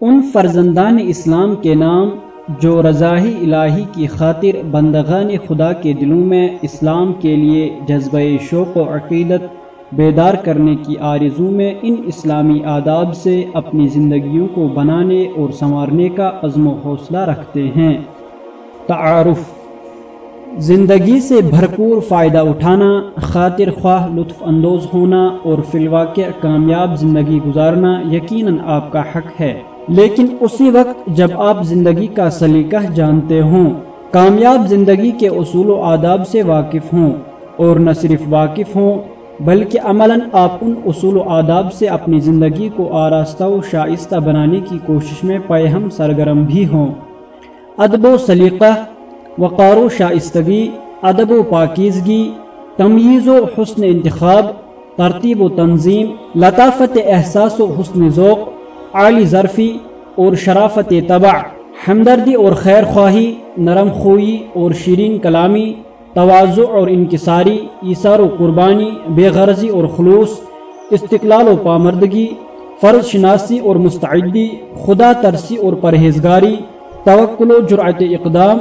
ان فرزندان اسلام کے نام جو رضاہی الہی کی خاطر بندگان خدا کے دلوں میں اسلام کے لیے جذبہ شوق و عقیدت بیدار کرنے کی آرزو میں ان اسلامی آداب سے اپنی زندگیوں کو بنانے اور سنوارنے کا عزم و حوصلہ رکھتے ہیں۔ تعارف۔ زندگی سے بھرپور فائدہ اٹھانا، خاطر خواہ لطف اندوز ہونا اور فی الواقع کامیاب زندگی گزارنا یقیناً آپ کا حق ہے۔ لیکن اسی وقت جب آپ زندگی کا سلیقہ جانتے ہوں، کامیاب زندگی کے اصول و آداب سے واقف ہوں، اور نہ صرف واقف ہوں، بلکہ عملاً آپ ان اصول و آداب سے اپنی زندگی کو آراستہ و شائستہ بنانے کی کوشش میں پیہم سرگرم بھی ہوں۔ ادب و سلیقہ، وقار و شائستگی، ادب و پاکیزگی تمیز و حسن انتخاب، ترتیب و تنظیم، لطافت احساس و حسن ذوق عالی ظرفی اور شرافت طبع، ہمدردی اور خیر خواہی نرم خوئی اور شیرین کلامی توازع اور انکساری، ایثار و قربانی، بے غرضی اور خلوص، استقلال و پامردگی، فرض شناسی اور مستعدی، خدا ترسی اور پرہیزگاری، توکل و جرعت اقدام۔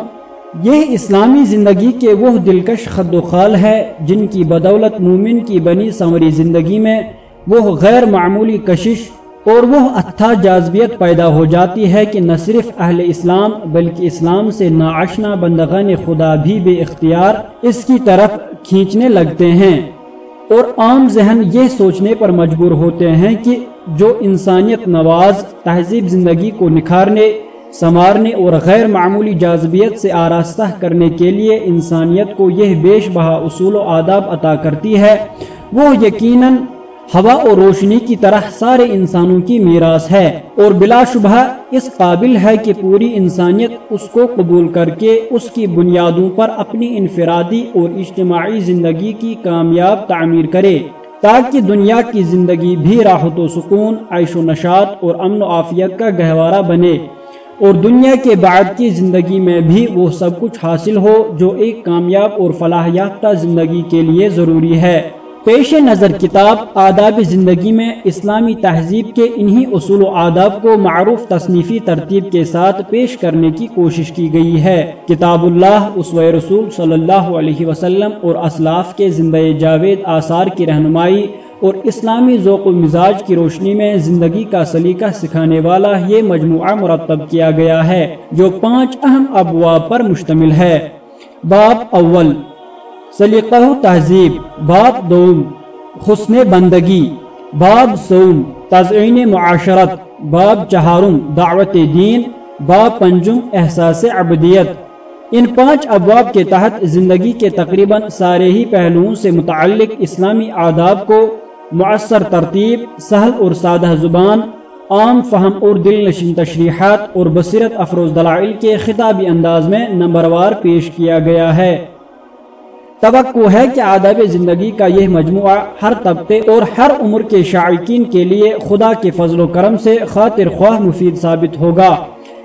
یہ اسلامی زندگی کے وہ دلکش خد و خال ہے جن کی بدولت مومن کی بنی سنوری زندگی میں وہ غیر معمولی کشش اور وہ اتھا جازبیت پیدا ہو جاتی ہے کہ نہ صرف اہل اسلام بلکہ اسلام سے ناآشنا بندگان خدا بھی بے اختیار اس کی طرف کھینچنے لگتے ہیں۔ اور عام ذہن یہ سوچنے پر مجبور ہوتے ہیں کہ جو انسانیت نواز، تہذیب زندگی کو نکھارنے، سنوارنے اور غیر معمولی جاذبیت سے آراستہ کرنے کے لیے انسانیت کو یہ بیش بہا اصول و آداب عطا کرتی ہے، وہ یقیناً ہوا اور روشنی کی طرح سارے انسانوں کی میراث ہے اور بلا شبہ اس قابل ہے کہ پوری انسانیت اس کو قبول کر کے اس کی بنیادوں پر اپنی انفرادی اور اجتماعی زندگی کی کامیاب تعمیر کرے تاکہ دنیا کی زندگی بھی راحت و سکون، عیش و نشاط اور امن و عافیت کا گہوارہ بنے اور دنیا کے بعد کی زندگی میں بھی وہ سب کچھ حاصل ہو جو ایک کامیاب اور فلاح یافتہ زندگی کے لیے ضروری ہے۔ پیش نظر کتاب آداب زندگی میں اسلامی تہذیب کے انہی اصول و آداب کو معروف تصنیفی ترتیب کے ساتھ پیش کرنے کی کوشش کی گئی ہے۔ کتاب اللہ اسوہ رسول صلی اللہ علیہ وسلم اور اسلاف کے زندہ جاوید آثار کی رہنمائی اور اسلامی ذوق و مزاج کی روشنی میں زندگی کا سلیقہ سکھانے والا یہ مجموعہ مرتب کیا گیا ہے، جو پانچ اہم ابواب پر مشتمل ہے۔ باب اول سلیقہ تہذیب باب دوم، حسن بندگی باب سوم تزعین معاشرت باب چہارم دعوت دین باب پنجم احساس عبدیت۔ ان پانچ ابواب کے تحت زندگی کے تقریباً سارے ہی پہلوؤں سے متعلق اسلامی آداب کو معصر ترتیب، سہل اور سادہ زبان، عام فہم اور دل نشین تشریحات اور بصیرت افروز دلائل کے خطابی انداز میں نمبروار پیش کیا گیا ہے۔ توقع ہے کہ آداب زندگی کا یہ مجموعہ ہر طبقے اور ہر عمر کے شائقین کے لیے خدا کے فضل و کرم سے خاطر خواہ مفید ثابت ہوگا۔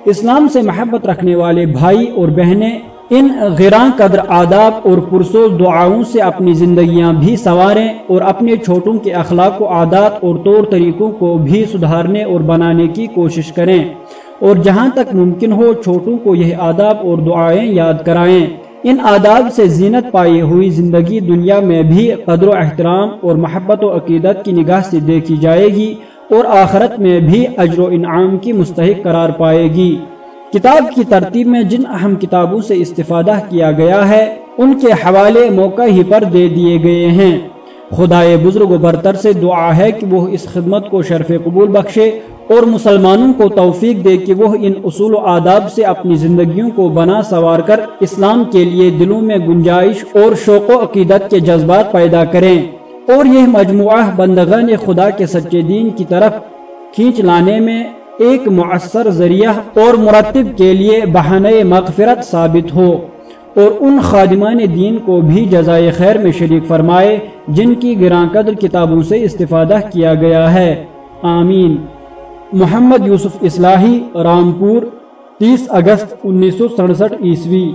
اسلام سے محبت رکھنے والے بھائی اور بہنیں ان غیران قدر آداب اور پرسوز دعاؤں سے اپنی زندگیاں بھی سواریں اور اپنے چھوٹوں کے اخلاق و عادات اور طور طریقوں کو بھی سدھارنے اور بنانے کی کوشش کریں اور جہاں تک ممکن ہو چھوٹوں کو یہ آداب اور دعائیں یاد کرائیں۔ ان آداب سے زینت پائی ہوئی زندگی دنیا میں بھی قدر و احترام اور محبت و عقیدت کی نگاہ سے دیکھی جائے گی اور آخرت میں بھی اجر و انعام کی مستحق قرار پائے گی۔ کتاب کی ترتیب میں جن اہم کتابوں سے استفادہ کیا گیا ہے، ان کے حوالے موقع ہی پر دے دیے گئے ہیں۔ خدائے بزرگ و برتر سے دعا ہے کہ وہ اس خدمت کو شرف قبول بخشے اور مسلمانوں کو توفیق دے کہ وہ ان اصول و آداب سے اپنی زندگیوں کو بنا سوار کر اسلام کے لیے دلوں میں گنجائش اور شوق و عقیدت کے جذبات پیدا کریں اور یہ مجموعہ بندگان خدا کے سچے دین کی طرف کھینچ لانے میں ایک مؤثر ذریعہ اور مرتب کے لیے بہانۂ مغفرت ثابت ہو۔ اور ان خادمان دین کو بھی جزائے خیر میں شریک فرمائے، جن کی گراں قدر کتابوں سے استفادہ کیا گیا ہے۔ آمین۔ محمد یوسف اصلاحی، رامپور، تیس اگست انیس سو سڑسٹھ عیسوی۔